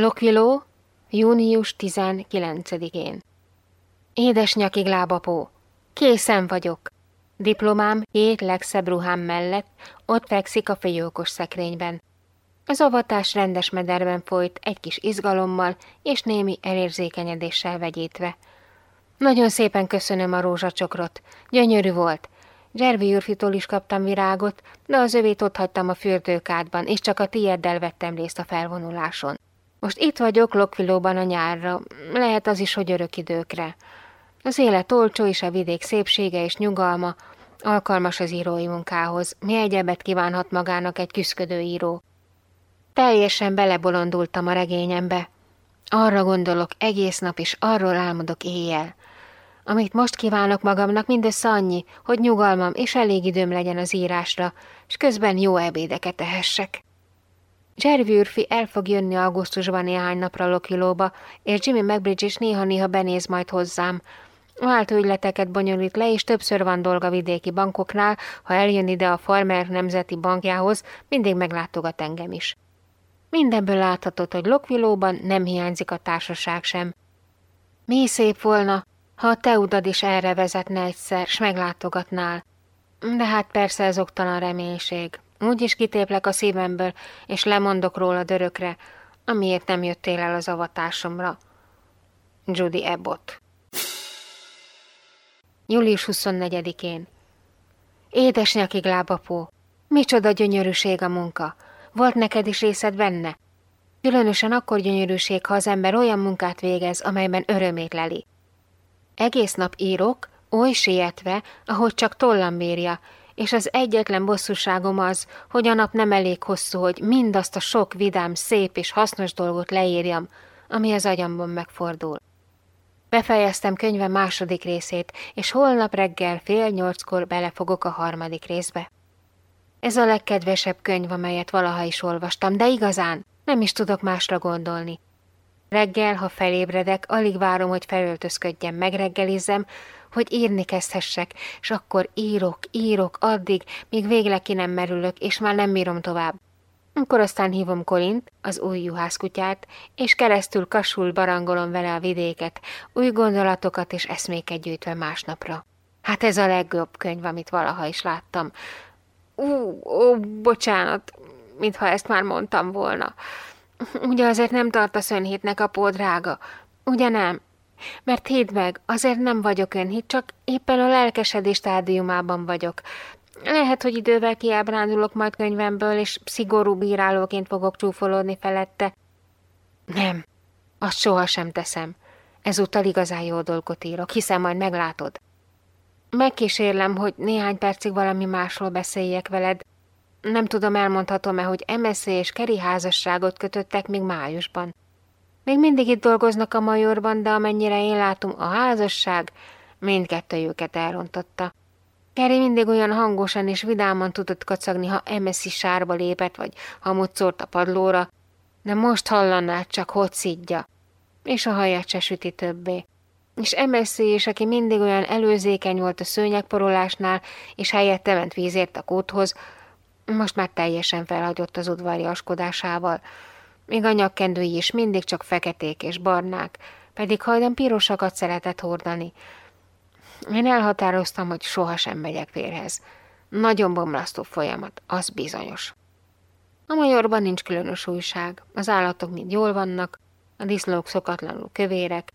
Lokviló, június 19-én. Édes nyakig lábapó, készen vagyok. Diplomám hét legszebb ruhám mellett ott fekszik a fiókos szekrényben. Az avatás rendes mederben folyt, egy kis izgalommal és némi elérzékenyedéssel vegyítve. Nagyon szépen köszönöm a rózsacsokrot, gyönyörű volt. Zservi Jurfitól is kaptam virágot, de az övét ott hagytam a fürdőkádban, és csak a tieddel vettem részt a felvonuláson. Most itt vagyok Lokvilóban a nyárra, lehet az is, hogy örök időkre. Az élet olcsó és a vidék szépsége és nyugalma alkalmas az írói munkához. Mi egyebet kívánhat magának egy küszködő író? Teljesen belebolondultam a regényembe. Arra gondolok egész nap, és arról álmodok éjjel. Amit most kívánok magamnak, mindössze annyi, hogy nyugalmam és elég időm legyen az írásra, és közben jó ebédeket tehessek. Jerry Urfi el fog jönni augusztusban néhány napra Lokilóba, és Jimmy McBridge is néha-néha benéz majd hozzám. Váltóügyleteket bonyolít le, és többször van dolga vidéki bankoknál, ha eljön ide a Farmer Nemzeti Bankjához, mindig meglátogat engem is. Mindenből láthatod, hogy Lokvilóban nem hiányzik a társaság sem. Mi szép volna, ha a te udad is erre vezetne egyszer, s meglátogatnál. De hát persze ez oktalan reménység. Úgy is kitéplek a szívemből, és lemondok róla dörökre, amiért nem jöttél el az avatásomra. Judy Abbott Július 24-én Édes nyakig lábapó, micsoda gyönyörűség a munka! Volt neked is részed benne? Különösen akkor gyönyörűség, ha az ember olyan munkát végez, amelyben örömét leli. Egész nap írok, oly sietve, ahogy csak tollam bírja, és az egyetlen bosszúságom az, hogy a nap nem elég hosszú, hogy mindazt a sok vidám, szép és hasznos dolgot leírjam, ami az agyamban megfordul. Befejeztem könyve második részét, és holnap reggel fél nyolckor belefogok a harmadik részbe. Ez a legkedvesebb könyv, amelyet valaha is olvastam, de igazán nem is tudok másra gondolni. Reggel, ha felébredek, alig várom, hogy felöltözködjem, megreggelizzem, hogy írni kezdhessek, és akkor írok, írok addig, míg végleg ki nem merülök, és már nem bírom tovább. Akkor aztán hívom Kolint, az új juhászkutyát, és keresztül kasul barangolom vele a vidéket, új gondolatokat és eszméket gyűjtve másnapra. Hát ez a legjobb könyv, amit valaha is láttam. Ú, ó, bocsánat, mintha ezt már mondtam volna. Ugye azért nem tartasz önhétnek, apó drága? Ugye nem? Mert hidd meg, azért nem vagyok önhit, csak éppen a lelkesedés stádiumában vagyok. Lehet, hogy idővel kiábrándulok majd könyvemből, és szigorú bírálóként fogok csúfolódni felette. Nem, azt sohasem teszem. Ezúttal igazán jó dolgot írok, hiszen majd meglátod. Megkísérlem, hogy néhány percig valami másról beszéljek veled. Nem tudom, elmondhatom-e, hogy MSZ és Keri házasságot kötöttek még májusban. Még mindig itt dolgoznak a majorban, de amennyire én látom, a házasság mindkettőjüket elrontotta. Keri mindig olyan hangosan és vidáman tudott kacagni, ha MSZ sárba lépett, vagy hamut szórt a padlóra, de most hallaná csak, hogy szidja, és a haját se süti többé és MSZ is, aki mindig olyan előzékeny volt a szőnyegporolásnál, és helyette ment vízért a kúthoz, most már teljesen felhagyott az udvariaskodásával. Még a nyakkendői is mindig csak feketék és barnák, pedig hajdan pirosakat szeretett hordani. Én elhatároztam, hogy sohasem megyek férhez. Nagyon bomlasztó folyamat, az bizonyos. A majorban nincs különös újság, az állatok mind jól vannak, a disznók szokatlanul kövérek,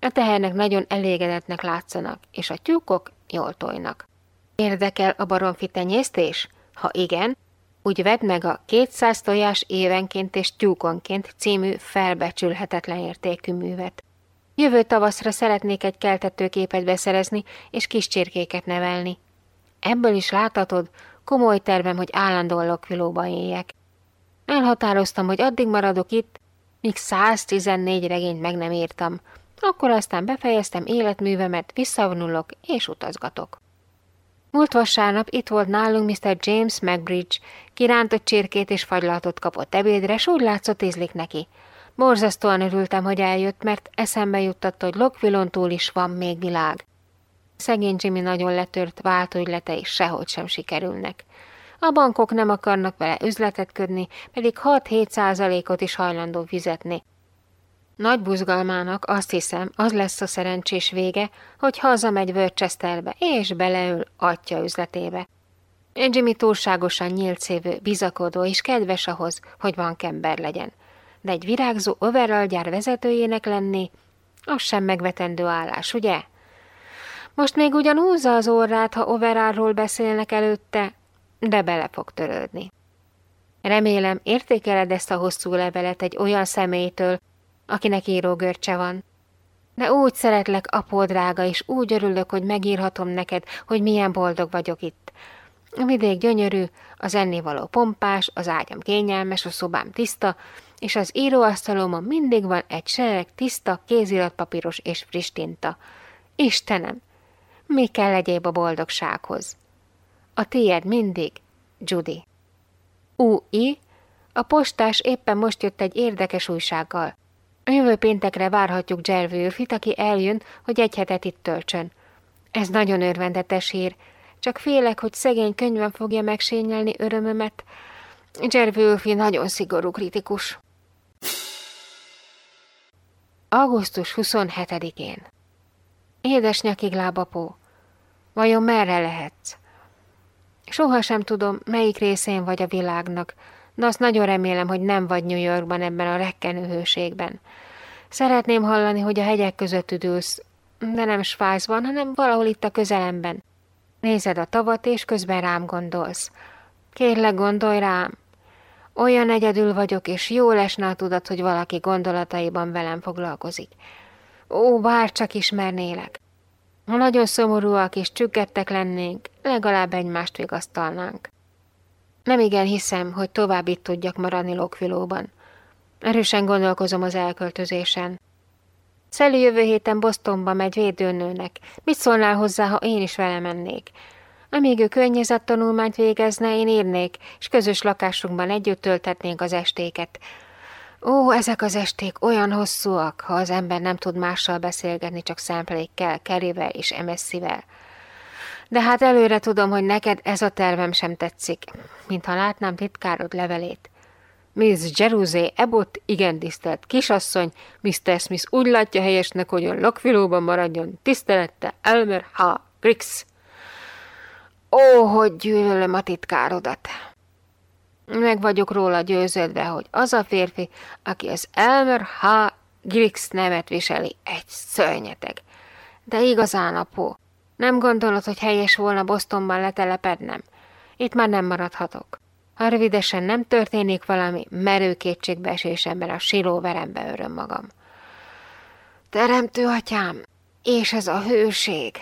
a tehernek nagyon elégedetnek látszanak, és a tyúkok jól tojnak. Érdekel a baromfi tenyésztés? Ha igen, úgy vedd meg a 200 tojás évenként és tyúkonként című felbecsülhetetlen értékű művet. Jövő tavaszra szeretnék egy keltetőképet beszerezni és kis csirkéket nevelni. Ebből is láthatod, komoly tervem, hogy állandóan lokvilóba éljek. Elhatároztam, hogy addig maradok itt, míg 114 regényt meg nem írtam, akkor aztán befejeztem életművemet, visszavonulok és utazgatok. Múlt vasárnap itt volt nálunk Mr. James McBridge, kirántott csirkét és fagylatot kapott ebédre, s úgy látszott ízlik neki. Borzasztóan örültem, hogy eljött, mert eszembe juttatta, hogy Lokvilon túl is van még világ. Szegény Jimmy nagyon letört váltóügyletei sehogy sem sikerülnek. A bankok nem akarnak vele üzletet ködni, pedig 6-7 százalékot is hajlandó fizetni, Nagy buzgalmának azt hiszem, az lesz a szerencsés vége, hogy hazamegy Worcesterbe és beleül atya üzletébe. Jimmy túlságosan nyílcévő, bizakodó és kedves ahhoz, hogy van kember legyen. De egy virágzó overall gyár vezetőjének lenni, az sem megvetendő állás, ugye? Most még ugyan húzza az orrát, ha overallról beszélnek előtte, de bele fog törődni. Remélem, értékeled ezt a hosszú levelet egy olyan személytől, akinek írógörcse van. De úgy szeretlek, apó drága, és úgy örülök, hogy megírhatom neked, hogy milyen boldog vagyok itt. A vidék gyönyörű, az ennivaló pompás, az ágyam kényelmes, a szobám tiszta, és az íróasztalomon mindig van egy sereg tiszta, kéziratpapíros és friss tinta. Istenem, mi kell egyéb a boldogsághoz? A tiéd mindig, Judy. U.I. A postás éppen most jött egy érdekes újsággal. Jövő péntekre várhatjuk Jervy aki eljön, hogy egy hetet itt töltsön. Ez nagyon örvendetes hír, csak félek, hogy szegény könyvem fogja megsényelni örömömet. Jervy nagyon szigorú kritikus. Augusztus 27-én Édes nyakig lábapó, vajon merre lehetsz? Soha sem tudom, melyik részén vagy a világnak, de azt nagyon remélem, hogy nem vagy New Yorkban ebben a rekkenő hőségben. Szeretném hallani, hogy a hegyek között üdülsz, de nem Svájcban, hanem valahol itt a közelemben. Nézed a tavat, és közben rám gondolsz. Kérlek, gondolj rám. Olyan egyedül vagyok, és jó lesne a tudat, hogy valaki gondolataiban velem foglalkozik. Ó, bár csak ismernélek. Ha nagyon szomorúak és csüggettek lennénk, legalább egymást vigasztalnánk. Nem igen hiszem, hogy tovább itt tudjak maradni Lokvilóban. Erősen gondolkozom az elköltözésen. Szeli jövő héten Bostonba megy védőnőnek. Mit szólnál hozzá, ha én is vele mennék? Amíg ő környezettanulmányt végezne, én írnék, és közös lakásunkban együtt töltetnénk az estéket. Ó, ezek az esték olyan hosszúak, ha az ember nem tud mással beszélgetni, csak szemplékkel, Kerivel és Emesszivel. De hát előre tudom, hogy neked ez a tervem sem tetszik, mintha látnám titkárod levelét. Miss Jeruzé Ebot, igen tisztelt kisasszony, Mr. Smith úgy látja helyesnek, hogy a lakvilóban maradjon, tisztelette Elmer H. Grix. Ó, hogy gyűlölöm a titkárodat! Meg vagyok róla győződve, hogy az a férfi, aki az Elmer H. Grix nevet viseli, egy szörnyeteg. De igazán, apó, nem gondolod, hogy helyes volna Bostonban letelepednem? Itt már nem maradhatok. Ha rövidesen nem történik valami, merő kétségbeesésemben a silóverembe öröm magam. Teremtő atyám, és ez a hőség!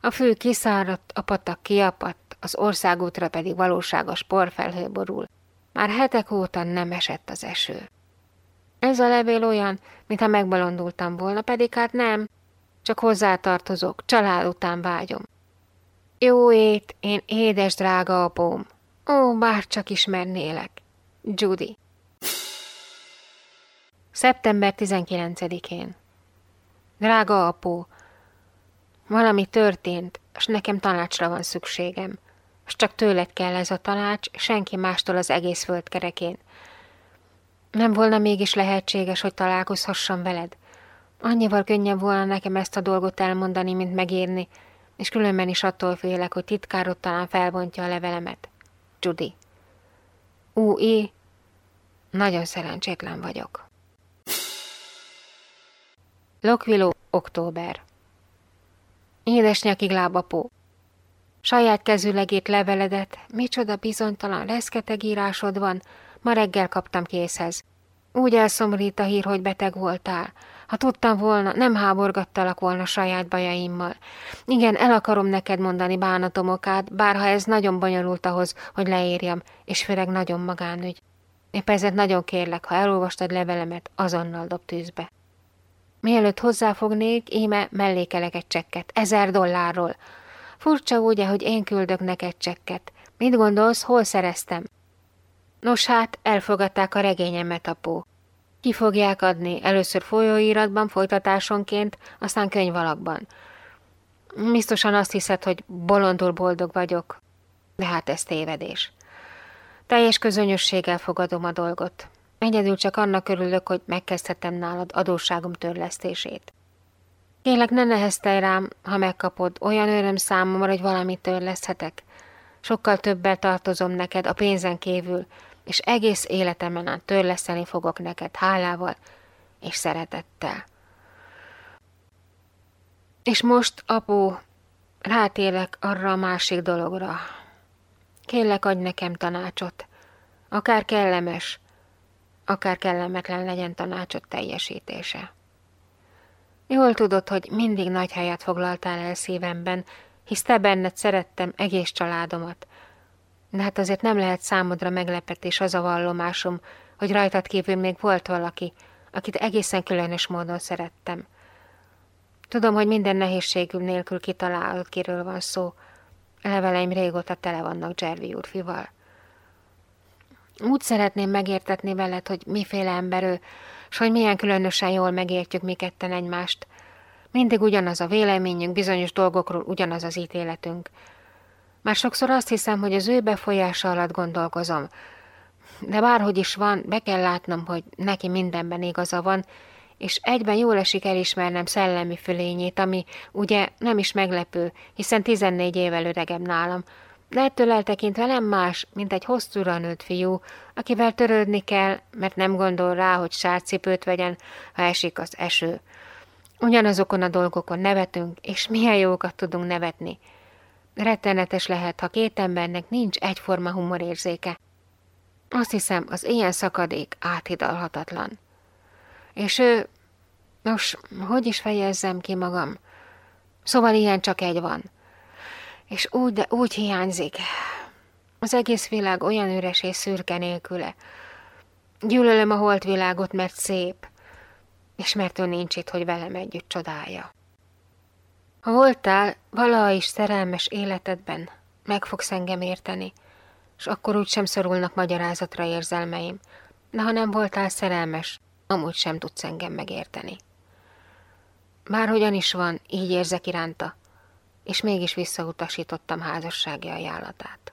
A fű kiszáradt, a patak kiapadt, az országútra pedig valóságos porfelhő borul. Már hetek óta nem esett az eső. Ez a levél olyan, mintha megbalondultam volna, pedig hát nem, csak hozzátartozok, család után vágyom. Jó ét, én édes drága apóm. Ó, bár csak ismernélek. Judy. Szeptember 19-én. Drága apó, valami történt, és nekem tanácsra van szükségem. És csak tőled kell ez a tanács, senki mástól az egész földkerekén. Nem volna mégis lehetséges, hogy találkozhassam veled? Annyival könnyebb volna nekem ezt a dolgot elmondani, mint megírni, és különben is attól félek, hogy titkárod talán felbontja a levelemet. Judy. Ú-i, nagyon szerencsétlen vagyok. Lokviló, október. Édes nyakig lábapó. Saját kezülegét leveledet, micsoda bizonytalan reszketeg írásod van, ma reggel kaptam készhez. Úgy elszomorít a hír, hogy beteg voltál. Ha tudtam volna, nem háborgattalak volna saját bajaimmal. Igen, el akarom neked mondani bánatomokát, bárha ez nagyon bonyolult ahhoz, hogy leírjam, és főleg nagyon magánügy. Épp ezért nagyon kérlek, ha elolvastad levelemet, azonnal dob tűzbe. Mielőtt hozzáfognék, íme mellékelek egy csekket, ezer dollárról. Furcsa ugye, hogy én küldök neked csekket. Mit gondolsz, hol szereztem? Nos hát, elfogadták a regényemet, apó. Ki fogják adni, először folyóiratban, folytatásonként, aztán könyvalakban. Biztosan azt hiszed, hogy bolondul boldog vagyok, de hát ez tévedés. Teljes közönösséggel fogadom a dolgot. Egyedül csak annak örülök, hogy megkezdhetem nálad adósságom törlesztését. Kélek ne neheztelj rám, ha megkapod, olyan öröm számomra, hogy valamit törleszthetek. Sokkal többel tartozom neked a pénzen kívül, és egész életemen át törleszteni fogok neked hálával és szeretettel. És most, apu, rátélek arra a másik dologra. Kérlek, adj nekem tanácsot. Akár kellemes, akár kellemetlen legyen tanácsot teljesítése. Jól tudod, hogy mindig nagy helyet foglaltál el szívemben, hisz te benned szerettem egész családomat. De hát azért nem lehet számodra meglepetés az a vallomásom, hogy rajtad kívül még volt valaki, akit egészen különös módon szerettem. Tudom, hogy minden nehézségül nélkül kitalálod, kiről van szó. Leveleim régóta tele vannak Jerry úrfival. Úgy szeretném megértetni veled, hogy miféle ember ő, s hogy milyen különösen jól megértjük mi ketten egymást. Mindig ugyanaz a véleményünk, bizonyos dolgokról ugyanaz az ítéletünk. Már sokszor azt hiszem, hogy az ő befolyása alatt gondolkozom, de bárhogy is van, be kell látnom, hogy neki mindenben igaza van, és egyben jól esik elismernem szellemi fölényét, ami ugye nem is meglepő, hiszen 14 évvel öregebb nálam, de ettől eltekintve nem más, mint egy hosszúra nőtt fiú, akivel törődni kell, mert nem gondol rá, hogy sárcipőt vegyen, ha esik az eső. Ugyanazokon a dolgokon nevetünk, és milyen jókat tudunk nevetni. Rettenetes lehet, ha két embernek nincs egyforma humorérzéke. Azt hiszem, az ilyen szakadék áthidalhatatlan. És ő... Nos, hogy is fejezzem ki magam? Szóval ilyen csak egy van. És úgy, de úgy hiányzik. Az egész világ olyan üres és szürke nélküle. Gyűlölöm a holt világot, mert szép, és mert ő nincs itt, hogy velem együtt csodálja. Ha voltál valaha is szerelmes életedben, meg fogsz engem érteni, és akkor úgy sem szorulnak magyarázatra érzelmeim, de ha nem voltál szerelmes, amúgy sem tudsz engem megérteni. Bárhogyan is van, így érzek iránta, és mégis visszautasítottam házassági ajánlatát.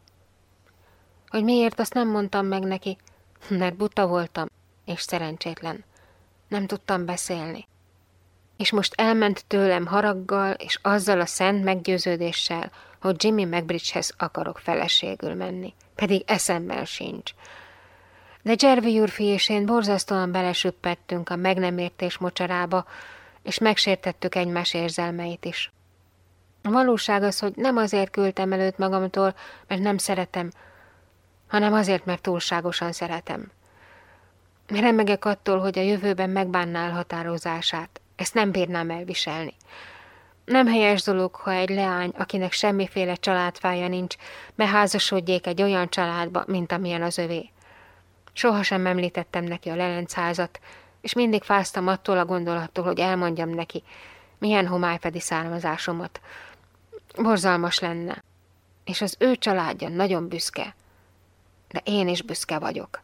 Hogy miért, azt nem mondtam meg neki, mert buta voltam, és szerencsétlen. Nem tudtam beszélni. És most elment tőlem haraggal, és azzal a szent meggyőződéssel, hogy Jimmy McBridgehez akarok feleségül menni. Pedig eszemben sincs. De Jervy úrfi és én borzasztóan belesüppettünk a meg nem értés mocsarába, és megsértettük egymás érzelmeit is. A valóság az, hogy nem azért küldtem előtt magamtól, mert nem szeretem, hanem azért, mert túlságosan szeretem. Remegek attól, hogy a jövőben megbánnál határozását. Ezt nem bírnám elviselni. Nem helyes dolog, ha egy leány, akinek semmiféle családfája nincs, beházasodjék egy olyan családba, mint amilyen az övé. Sohasem említettem neki a lelencázat, és mindig fáztam attól a gondolattól, hogy elmondjam neki, milyen homályfedi származásomat. Borzalmas lenne. És az ő családja nagyon büszke. De én is büszke vagyok.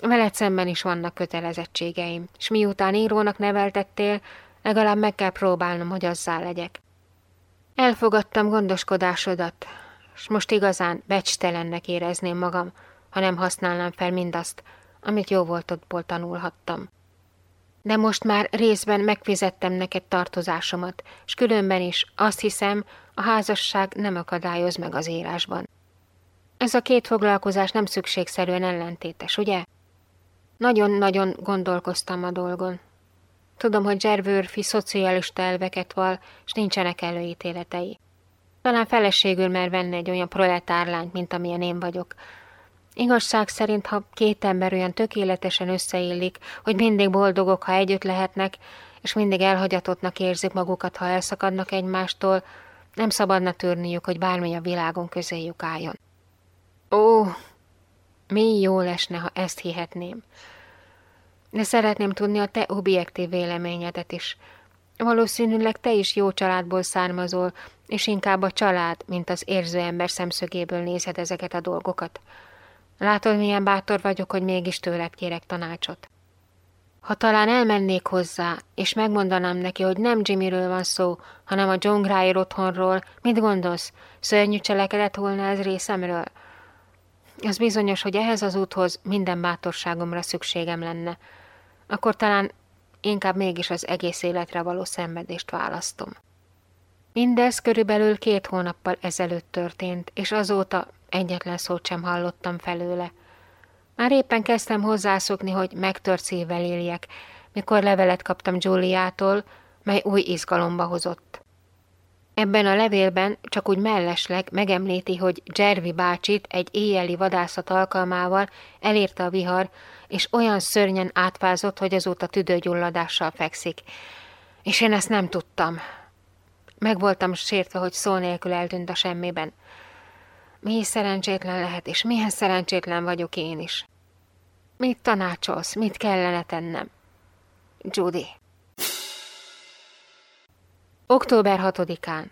Veled szemben is vannak kötelezettségeim, és miután írónak neveltettél, legalább meg kell próbálnom, hogy azzá legyek. Elfogadtam gondoskodásodat, és most igazán becstelennek érezném magam, ha nem használnám fel mindazt, amit jó voltodból tanulhattam. De most már részben megfizettem neked tartozásomat, és különben is azt hiszem, a házasság nem akadályoz meg az írásban. Ez a két foglalkozás nem szükségszerűen ellentétes, ugye? Nagyon-nagyon gondolkoztam a dolgon. Tudom, hogy Zservőrfi szocialista elveket val, és nincsenek előítéletei. Talán feleségül mer venni egy olyan proletárlányt, mint amilyen én vagyok, Igazság szerint, ha két ember olyan tökéletesen összeillik, hogy mindig boldogok, ha együtt lehetnek, és mindig elhagyatottnak érzik magukat, ha elszakadnak egymástól, nem szabadna törniük, hogy bármi a világon közéjük álljon. Ó, mi jó lesne, ha ezt hihetném. De szeretném tudni a te objektív véleményedet is. Valószínűleg te is jó családból származol, és inkább a család, mint az érző ember szemszögéből nézhet ezeket a dolgokat. Látod, milyen bátor vagyok, hogy mégis tőled kérek tanácsot. Ha talán elmennék hozzá, és megmondanám neki, hogy nem Jimmyről van szó, hanem a John Grier otthonról, mit gondolsz? Szörnyű cselekedet volna ez részemről? Az bizonyos, hogy ehhez az úthoz minden bátorságomra szükségem lenne. Akkor talán inkább mégis az egész életre való szenvedést választom. Mindez körülbelül két hónappal ezelőtt történt, és azóta egyetlen szót sem hallottam felőle. Már éppen kezdtem hozzászokni, hogy megtört éljek, mikor levelet kaptam Giuliától, mely új izgalomba hozott. Ebben a levélben csak úgy mellesleg megemlíti, hogy Jervi bácsit egy éjjeli vadászat alkalmával elérte a vihar, és olyan szörnyen átvázott, hogy azóta tüdőgyulladással fekszik. És én ezt nem tudtam. Meg voltam sértve, hogy szó nélkül eltűnt a semmiben. Mi szerencsétlen lehet, és milyen szerencsétlen vagyok én is. Mit tanácsolsz, mit kellene tennem? Judy. Október 6-án.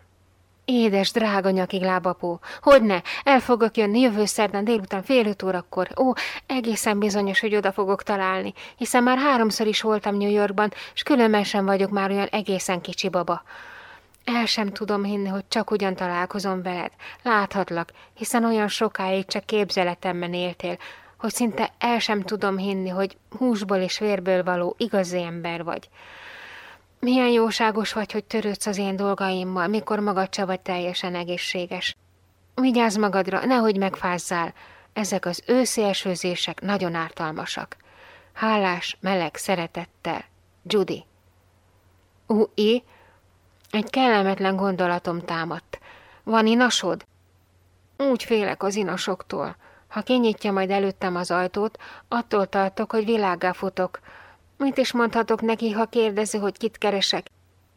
Édes, drága nyakig lábapó, hogyne, el fogok jönni jövő szerdán délután fél öt órakor. Ó, egészen bizonyos, hogy oda fogok találni, hiszen már háromszor is voltam New Yorkban, és különben sem vagyok már olyan egészen kicsi baba. El sem tudom hinni, hogy csak ugyan találkozom veled. Láthatlak, hiszen olyan sokáig csak képzeletemben éltél, hogy szinte el sem tudom hinni, hogy húsból és vérből való igazi ember vagy. Milyen jóságos vagy, hogy törődsz az én dolgaimmal, mikor magad se vagy teljesen egészséges. Vigyázz magadra, nehogy megfázzál. Ezek az őszi esőzések nagyon ártalmasak. Hálás, meleg szeretettel. Judy. Ui, egy kellemetlen gondolatom támadt. Van inasod? Úgy félek az inasoktól. Ha kinyitja majd előttem az ajtót, attól tartok, hogy világgá futok, Mit is mondhatok neki, ha kérdezi, hogy kit keresek?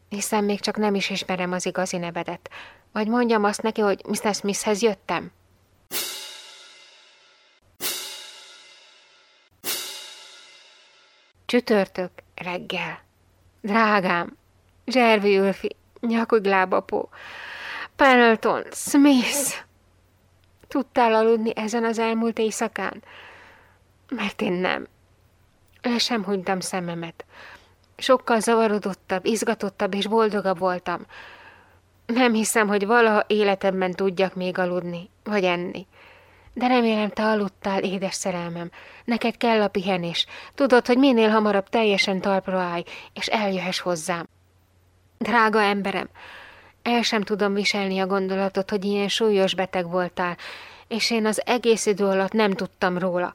Hiszen még csak nem is ismerem az igazi nevedet. Vagy mondjam azt neki, hogy Mr. Smithhez jöttem? Csütörtök reggel. Drágám, Zservi Ülfi, nyakuglábapó, Pendleton, Smith. Tudtál aludni ezen az elmúlt éjszakán? Mert én nem. Le sem hunytam szememet. Sokkal zavarodottabb, izgatottabb és boldogabb voltam. Nem hiszem, hogy valaha életemben tudjak még aludni, vagy enni. De remélem, te aludtál, édes szerelmem. Neked kell a pihenés. Tudod, hogy minél hamarabb teljesen talpra állj, és eljöhess hozzám. Drága emberem, el sem tudom viselni a gondolatot, hogy ilyen súlyos beteg voltál, és én az egész idő alatt nem tudtam róla.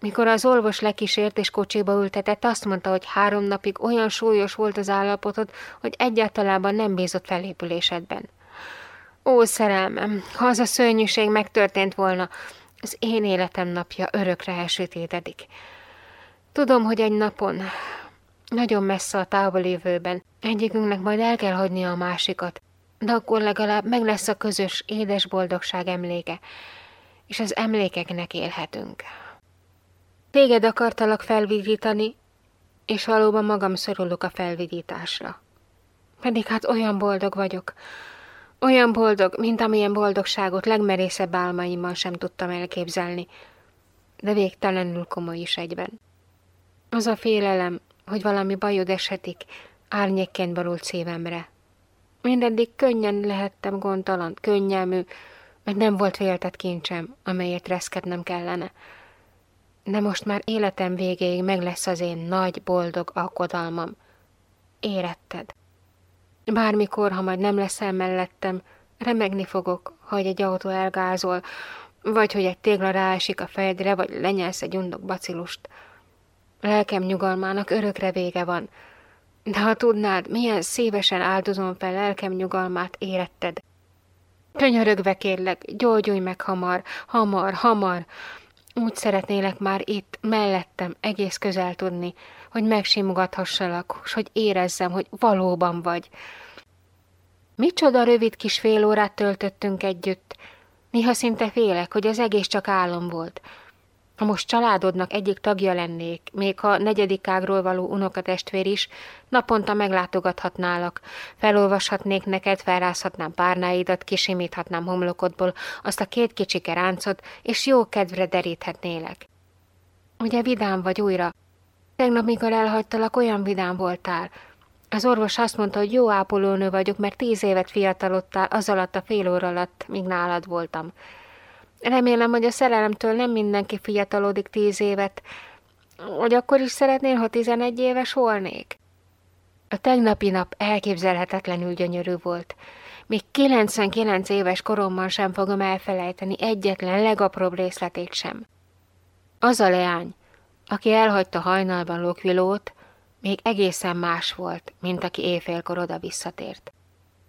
Mikor az orvos lekísért és kocsiba ültetett, azt mondta, hogy három napig olyan súlyos volt az állapotod, hogy egyáltalában nem bízott felépülésedben. Ó, szerelmem, ha az a szörnyűség megtörtént volna, az én életem napja örökre elsötétedik. Tudom, hogy egy napon, nagyon messze a távolévőben, egyikünknek majd el kell hagynia a másikat, de akkor legalább meg lesz a közös, édes boldogság emléke, és az emlékeknek élhetünk. Téged akartalak felvidítani, és valóban magam szorulok a felvidításra. Pedig hát olyan boldog vagyok, olyan boldog, mint amilyen boldogságot legmerészebb álmaimmal sem tudtam elképzelni, de végtelenül komoly is egyben. Az a félelem, hogy valami bajod esetik, árnyékként borult szívemre. Mindeddig könnyen lehettem gondtalan, könnyelmű, mert nem volt féltett kincsem, amelyet reszkednem kellene de most már életem végéig meg lesz az én nagy, boldog alkodalmam. Éretted. Bármikor, ha majd nem leszel mellettem, remegni fogok, hogy egy autó elgázol, vagy hogy egy tégla ráesik a fejedre, vagy lenyelsz egy undok bacilust. Lelkem nyugalmának örökre vége van, de ha tudnád, milyen szívesen áldozom fel lelkem nyugalmát, éretted. Könyörögve kérlek, gyógyulj meg hamar, hamar, hamar, úgy szeretnélek már itt, mellettem, egész közel tudni, hogy megsimogathassalak, és hogy érezzem, hogy valóban vagy. Micsoda rövid kis fél órát töltöttünk együtt. Néha szinte félek, hogy az egész csak álom volt. Ha most családodnak egyik tagja lennék, még ha negyedik ágról való unokatestvér is, naponta meglátogathatnálak, felolvashatnék neked, felrázhatnám párnáidat, kisimíthatnám homlokodból azt a két kicsike ráncot, és jó kedvre deríthetnélek. Ugye vidám vagy újra? Tegnap, mikor elhagytalak, olyan vidám voltál. Az orvos azt mondta, hogy jó ápolónő vagyok, mert tíz évet fiatalodtál az alatt a fél óra alatt, míg nálad voltam. Remélem, hogy a szerelemtől nem mindenki fiatalodik tíz évet, hogy akkor is szeretnél, ha tizenegy éves volnék? A tegnapi nap elképzelhetetlenül gyönyörű volt. Még 99 éves koromban sem fogom elfelejteni egyetlen legapróbb részletét sem. Az a leány, aki elhagyta hajnalban Lokvilót, még egészen más volt, mint aki éjfélkor oda visszatért.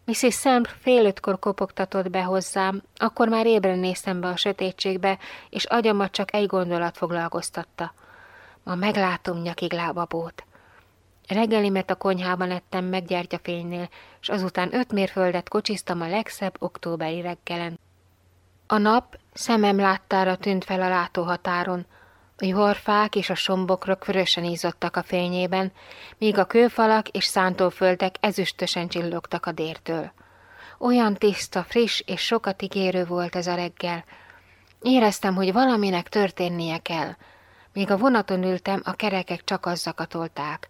Mrs. Sam fél ötkor kopogtatott be hozzám, akkor már ébren néztem be a sötétségbe, és agyamat csak egy gondolat foglalkoztatta. Ma meglátom nyakig lábabót. Reggelimet a konyhában ettem meg gyertyafénynél, és azután öt mérföldet kocsiztam a legszebb októberi reggelen. A nap szemem láttára tűnt fel a látóhatáron, a juhorfák és a sombokrok vörösen ízottak a fényében, míg a kőfalak és szántóföldek ezüstösen csillogtak a dértől. Olyan tiszta, friss és sokat ígérő volt ez a reggel. Éreztem, hogy valaminek történnie kell. Míg a vonaton ültem, a kerekek csak az zakatolták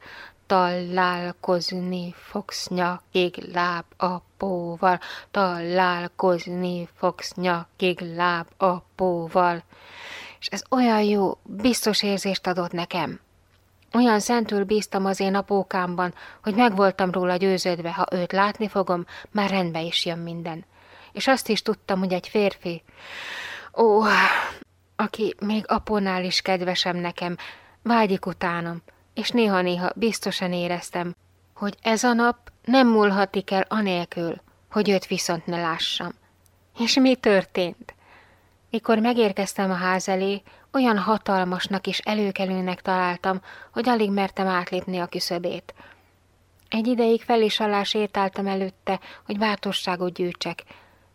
találkozni fogsz nyakig láb apóval, találkozni fogsz nyakig láb apóval. És ez olyan jó, biztos érzést adott nekem. Olyan szentül bíztam az én apókámban, hogy megvoltam róla győződve, ha őt látni fogom, már rendbe is jön minden. És azt is tudtam, hogy egy férfi, ó, aki még apónál is kedvesem nekem, vágyik utánom, és néha-néha biztosan éreztem, hogy ez a nap nem múlhatik el anélkül, hogy őt viszont ne lássam. És mi történt? Mikor megérkeztem a ház elé, olyan hatalmasnak és előkelőnek találtam, hogy alig mertem átlépni a küszöbét. Egy ideig fel és alá sétáltam előtte, hogy bátorságot gyűjtsek,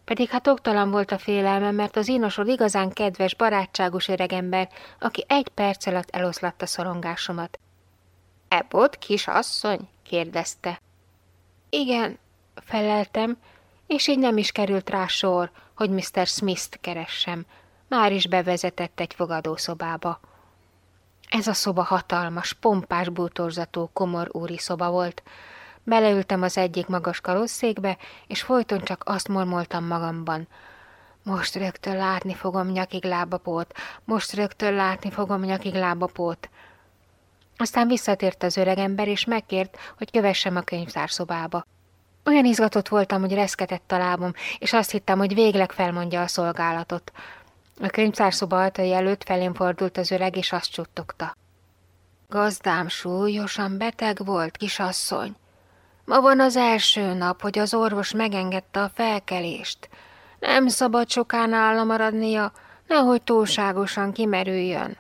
pedig hát oktalan volt a félelmem, mert az inosod igazán kedves, barátságos öregember, aki egy perc alatt eloszlatta szorongásomat. Ebbot, kisasszony? kérdezte. Igen, feleltem, és így nem is került rá sor, hogy Mr. Smith-t keressem. Már is bevezetett egy fogadószobába. Ez a szoba hatalmas, pompás bútorzatú, komor úri szoba volt. Beleültem az egyik magas karosszékbe, és folyton csak azt mormoltam magamban. Most rögtön látni fogom nyakig lábapót, most rögtön látni fogom nyakig lábapót. Aztán visszatért az öregember, és megkért, hogy kövessem a könyvtárszobába. Olyan izgatott voltam, hogy reszketett a lábom, és azt hittem, hogy végleg felmondja a szolgálatot. A könyvtárszoba ajtai előtt felén fordult az öreg, és azt csuttogta. Gazdám súlyosan beteg volt, kisasszony. Ma van az első nap, hogy az orvos megengedte a felkelést. Nem szabad sokán áll maradnia, nehogy túlságosan kimerüljön.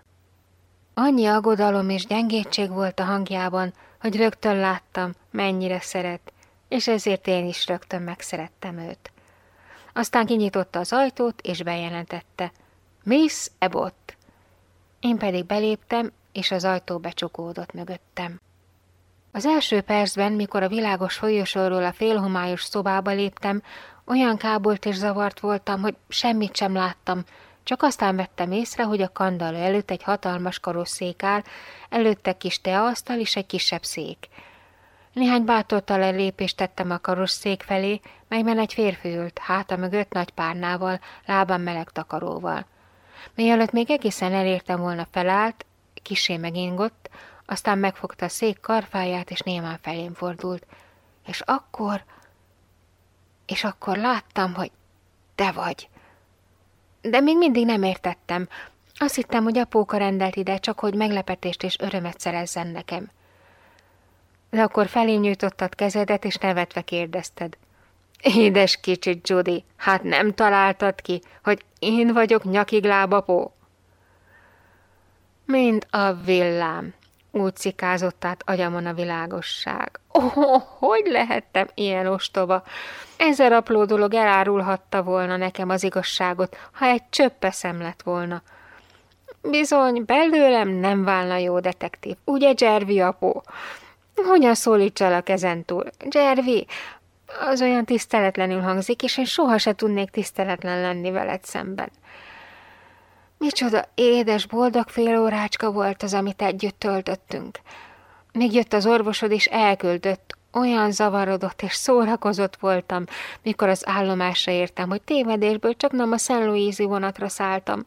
Annyi aggodalom és gyengétség volt a hangjában, hogy rögtön láttam, mennyire szeret, és ezért én is rögtön megszerettem őt. Aztán kinyitotta az ajtót, és bejelentette. Miss Ebott. Én pedig beléptem, és az ajtó becsukódott mögöttem. Az első percben, mikor a világos folyosóról a félhomályos szobába léptem, olyan kábolt és zavart voltam, hogy semmit sem láttam, csak aztán vettem észre, hogy a kandalló előtt egy hatalmas karosszék áll, előtte kis teasztal és egy kisebb szék. Néhány bátortalan lépést tettem a karosszék felé, melyben egy férfi ült, háta mögött nagy párnával, lábam meleg takaróval. Mielőtt még egészen elértem volna felállt, kisé megingott, aztán megfogta a szék karfáját, és némán felém fordult. És akkor... És akkor láttam, hogy te vagy. De még mindig nem értettem. Azt hittem, hogy apóka rendelt ide, csak hogy meglepetést és örömet szerezzen nekem. De akkor felém nyújtottad kezedet, és nevetve kérdezted. Édes kicsit, Judy, hát nem találtad ki, hogy én vagyok nyakig lábapó? Mind a villám, úgy cikázott át agyamon a világosság. Ó, oh, hogy lehettem ilyen ostoba? Ezer apró dolog elárulhatta volna nekem az igazságot, ha egy csöpp eszem lett volna. Bizony, belőlem nem válna jó detektív, ugye, Jervi apó? Hogyan szólítsalak ezentúl? Jervi, az olyan tiszteletlenül hangzik, és én soha se tudnék tiszteletlen lenni veled szemben. Micsoda édes, boldog fél órácska volt az, amit együtt töltöttünk. Még jött az orvosod, és elküldött, olyan zavarodott és szórakozott voltam, mikor az állomásra értem, hogy tévedésből csak nem a Szent Louise vonatra szálltam.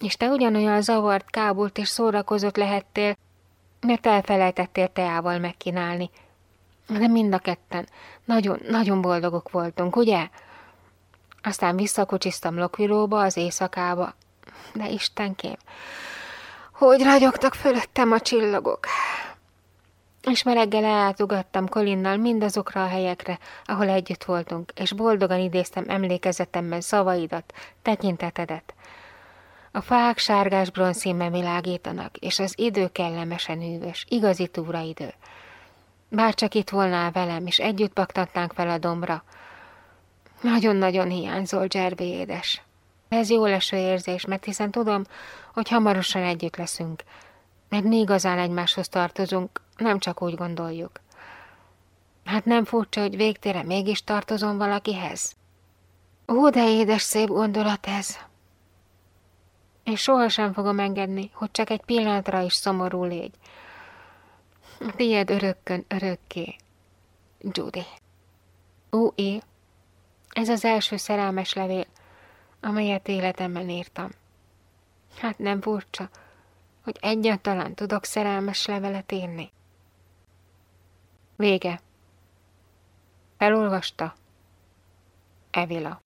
És te ugyanolyan zavart, kábult és szórakozott lehettél, mert elfelejtettél teával megkínálni. De mind a ketten nagyon, nagyon boldogok voltunk, ugye? Aztán visszakocsiztam Lokvilóba, az éjszakába. De Istenkém, hogy ragyogtak fölöttem a csillagok. És ma reggel ellátogattam Kolinnal mindazokra a helyekre, ahol együtt voltunk, és boldogan idéztem emlékezetemben szavaidat, tekintetedet. A fák sárgás bronzszínben világítanak, és az idő kellemesen hűvös, igazi túraidő. Bárcsak itt volnál velem, és együtt baktatnánk fel a dombra. Nagyon-nagyon hiányzol, Zserbi édes. Ez jó leső érzés, mert hiszen tudom, hogy hamarosan együtt leszünk, mert mi igazán egymáshoz tartozunk, nem csak úgy gondoljuk. Hát nem furcsa, hogy végtére mégis tartozom valakihez? Ó, de édes szép gondolat ez! És sohasem fogom engedni, hogy csak egy pillanatra is szomorú légy. Tied örökkön örökké, Judy. Ó, é, ez az első szerelmes levél, amelyet életemben írtam. Hát nem furcsa, hogy egyáltalán tudok szerelmes levelet írni. Vége. Felolvasta Evila.